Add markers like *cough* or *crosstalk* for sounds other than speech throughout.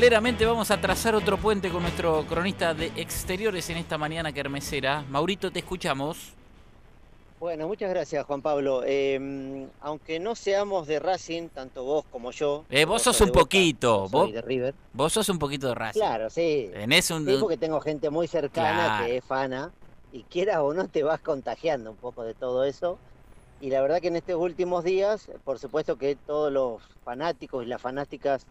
Soleramente vamos a trazar otro puente con nuestro cronista de exteriores en esta mañana kermesera. Maurito, te escuchamos. Bueno, muchas gracias Juan Pablo. Eh, aunque no seamos de Racing, tanto vos como yo. Eh, vos sos un Boca, poquito. Vos, de River. vos sos un poquito de Racing. Claro, sí. Tenés un... Sí, porque tengo gente muy cercana Claro. que es fana y quieras o no te vas contagiando un poco de todo eso. Y la verdad que en estos últimos días, por supuesto que todos los fanáticos y las fanáticas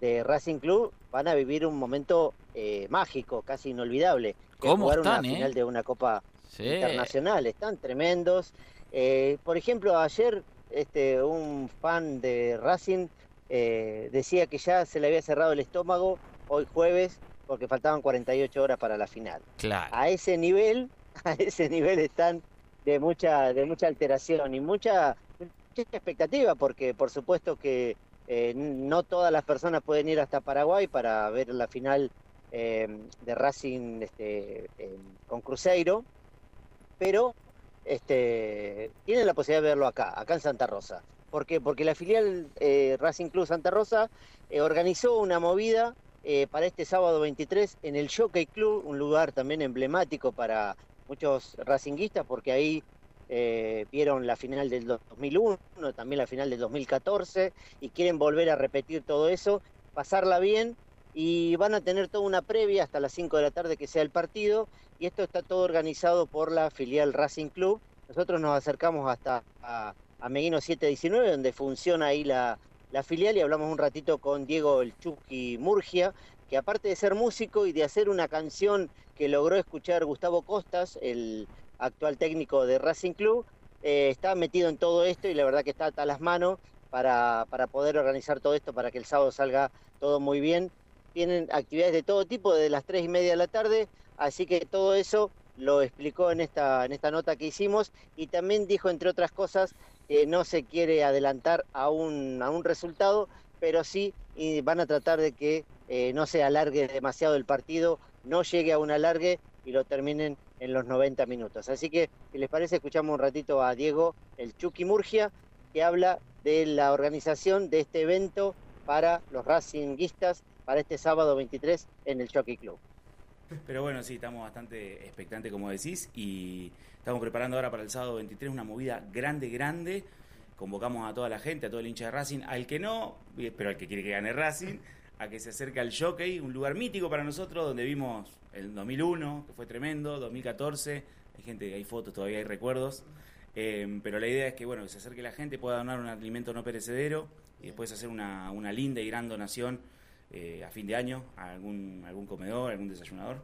de Racing Club van a vivir un momento eh, mágico, casi inolvidable. ¿Cómo jugar están, una eh? final de una Copa Sí. internacional, están tremendos. Eh, por ejemplo, ayer este, un fan de Racing eh, decía que ya se le había cerrado el estómago hoy jueves porque faltaban 48 horas para la final. Claro. A ese nivel, *laughs* a ese nivel están de mucha, de mucha alteración y mucha, mucha expectativa porque por supuesto que eh, no todas las personas pueden ir hasta Paraguay para ver la final eh, de Racing este, con Cruzeiro, pero este, tienen la posibilidad de verlo acá, acá en Santa Rosa. ¿Por qué? Porque la filial eh, Racing Club Santa Rosa organizó una movida para este sábado 23 en el Jockey Club, un lugar también emblemático para muchos racinguistas, porque ahí eh, vieron la final del 2001, también la final del 2014, y quieren volver a repetir todo eso, pasarla bien, y van a tener toda una previa hasta las 5 de la tarde que sea el partido, y esto está todo organizado por la filial Racing Club. Nosotros nos acercamos hasta a, a Meguino 719, donde funciona ahí la, la filial, y hablamos un ratito con Diego El Chucky Murgia, que aparte de ser músico y de hacer una canción que logró escuchar Gustavo Costas, el actual técnico de Racing Club, eh, está metido en todo esto y la verdad que está a las manos para, para poder organizar todo esto para que el sábado salga todo muy bien. Tienen actividades de todo tipo desde las tres y media de la tarde, así que todo eso lo explicó en esta, en esta nota que hicimos y también dijo, entre otras cosas, que no se quiere adelantar a un, a un resultado, pero sí y van a tratar de que eh, no se alargue demasiado el partido, no llegue a un alargue y lo terminen en los 90 minutos. Así que, si les parece, escuchamos un ratito a Diego, el Chucky Murgia, que habla de la organización de este evento para los racinguistas para este sábado 23 en el Jockey Club. Pero bueno, sí, estamos bastante expectantes, como decís, y estamos preparando ahora para el sábado 23 una movida grande, grande. Convocamos a toda la gente, a todo el hincha de Racing, al que no, pero al que quiere que gane Racing, a que se acerque al Jockey, un lugar mítico para nosotros, donde vimos el 2001, que fue tremendo, 2014, hay gente, hay fotos, todavía hay recuerdos. Eh, pero la idea es que bueno que se acerque la gente, pueda donar un alimento no perecedero y después hacer una, una linda y gran donación eh, a fin de año a algún, algún comedor, algún desayunador.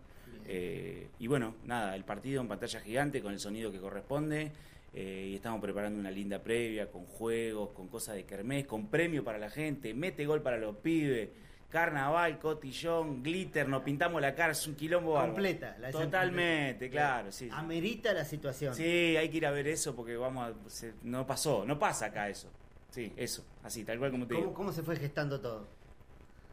Eh, y bueno, nada, el partido en pantalla gigante con el sonido que corresponde. eh, y estamos preparando una linda previa con juegos, con cosas de kermés, con premio para la gente, mete gol para los pibes, carnaval, cotillón, glitter, nos pintamos la cara, es un quilombo bárbaro. Completa. la- Totalmente, claro, sí. sí. Amerita la situación. Sí, hay que ir a ver eso porque vamos a, se- no pasó, no pasa acá eso. Sí, eso, así, tal cual como te digo. ¿Cómo, cómo se fue gestando todo?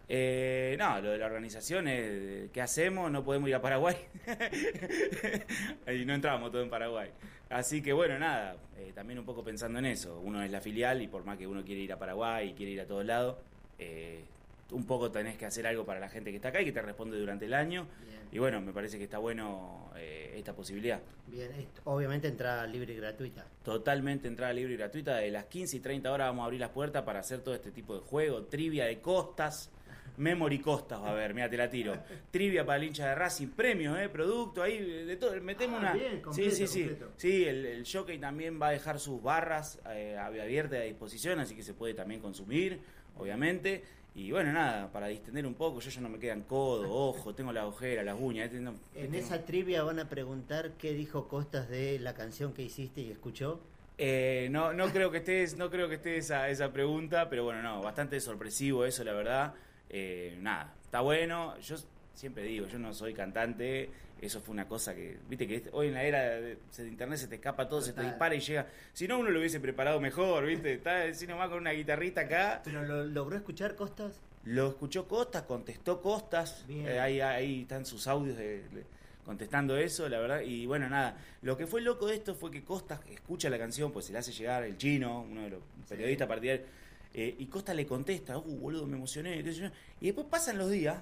Eh, no, lo de la organización es, ¿qué hacemos? No podemos ir a Paraguay. *laughs* y no entramos todo en Paraguay. Así que bueno, nada, eh, también un poco pensando en eso. Uno es la filial y por más que uno quiere ir a Paraguay y quiere ir a todos lados, eh, un poco tenés que hacer algo para la gente que está acá y que te responde durante el año. Bien. Y bueno, me parece que está bueno eh, esta posibilidad. Bien, obviamente entrada libre y gratuita. Totalmente entrada libre y gratuita. De las 15 y 30 horas vamos a abrir las puertas para hacer todo este tipo de juego. Trivia de costas. Memory costas va a haber, mira, te la tiro. *laughs* Trivia para el hincha de Racing, premios, eh, producto, ahí, de todo. Metemos Ah, una. bien, completo, sí, sí, sí. completo. Sí, el, el jockey también va a dejar sus barras eh, abiertas a disposición, así que se puede también consumir, obviamente. Y bueno, nada, para distender un poco, yo ya no me quedan codo, *laughs* ojo, tengo la ojera, las uñas. este no- En tengo- esa trivia van a preguntar qué dijo Costas de la canción que hiciste y escuchó. Eh, no, no creo que estés, no creo que esté esa, esa pregunta, pero bueno, no, bastante sorpresivo eso, la verdad. Eh, nada, está bueno. Yo siempre digo, yo no soy cantante. Eso fue una cosa que, viste que hoy en la era de, de internet se te escapa todo, se te dispara y llega. Si no, uno lo hubiese preparado mejor, viste. Está así nomás con una guitarrita acá. ¿Pero lo logró escuchar Costas? Lo escuchó Costas, contestó Costas. Eh, ahí, ahí están sus audios de, de- contestando eso, la verdad. Y bueno, nada. Lo que fue loco de esto fue que Costas escucha la canción, pues se le hace llegar el chino, uno de los periodistas partidarios. Eh, y Costa le contesta, uh, boludo, me emocioné. Y después pasan los días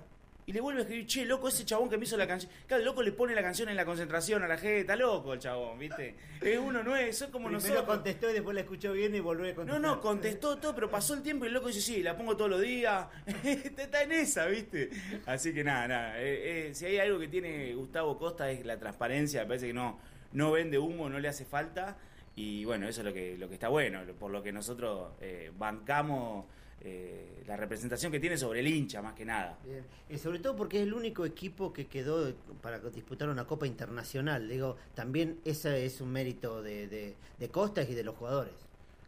y le vuelve a escribir, che, loco, ese chabón que me hizo la canción. Claro, el loco le pone la canción en la concentración a la gente, está loco el chabón, ¿viste? Es uno no es, son como Primero nosotros. contestó y después la escuchó bien y volvió a No, contestar. no, contestó todo, pero pasó el tiempo y el loco dice, sí, la pongo todos los días. *laughs* Está en esa, ¿viste? Así que nada, nada. eh, eh, si hay algo que tiene Gustavo Costa es la transparencia. Me parece que no, no vende humo, no le hace falta. Y bueno, eso es lo que, lo que está bueno, por lo que nosotros eh, bancamos eh, la representación que tiene sobre el hincha, más que nada. Bien. Y sobre todo porque es el único equipo que quedó para disputar una Copa Internacional. Digo, también ese es un mérito de, de, de Costas y de los jugadores.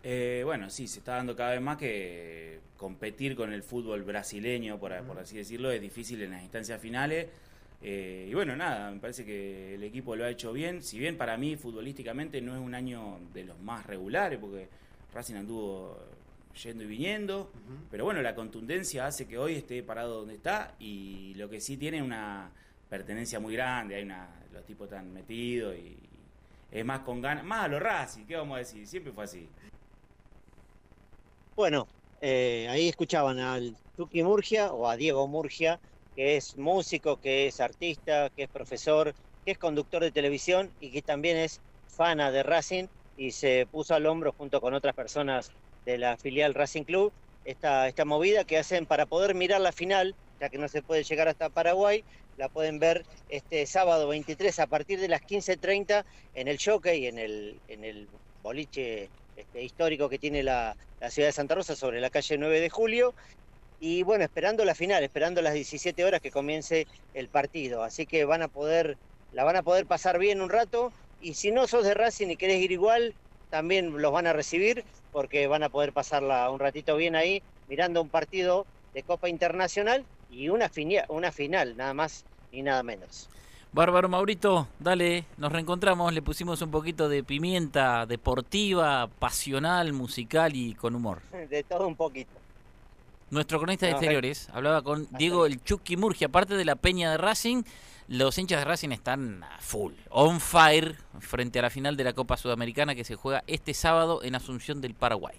Eh, bueno, sí, se está dando cada vez más que competir con el fútbol brasileño, por, por así decirlo, es difícil en las instancias finales. Eh, y bueno, nada, me parece que el equipo lo ha hecho bien. Si bien para mí, futbolísticamente, no es un año de los más regulares, porque Racing anduvo yendo y viniendo. Pero bueno, la contundencia hace que hoy esté parado donde está. Y lo que sí tiene una pertenencia muy grande. Hay una, los tipos están metidos y es más con ganas. Más a los Racing, ¿qué vamos a decir? Siempre fue así. Bueno, eh, ahí escuchaban al Tuki Murgia o a Diego Murgia, que es músico, que es artista, que es profesor, que es conductor de televisión y que también es fana de Racing y se puso al hombro junto con otras personas de la filial Racing Club esta, esta movida que hacen para poder mirar la final, ya que no se puede llegar hasta Paraguay, la pueden ver este sábado 23 a partir de las 15.30 en el Jockey, en el, en el boliche este, histórico que tiene la, la ciudad de Santa Rosa sobre la calle 9 de julio. Y bueno, esperando la final, esperando las 17 horas que comience el partido. Así que van a poder, la van a poder pasar bien un rato. Y si no sos de Racing y querés ir igual, también los van a recibir porque van a poder pasarla un ratito bien ahí, mirando un partido de Copa Internacional y una, una final, nada más ni nada menos. Bárbaro Maurito, dale, nos reencontramos, le pusimos un poquito de pimienta deportiva, pasional, musical y con humor. *laughs* De todo un poquito. Nuestro cronista de exteriores hablaba con Diego el Chucky Murgia, aparte de la peña de Racing, los hinchas de Racing están full, on fire, frente a la final de la Copa Sudamericana que se juega este sábado en Asunción del Paraguay.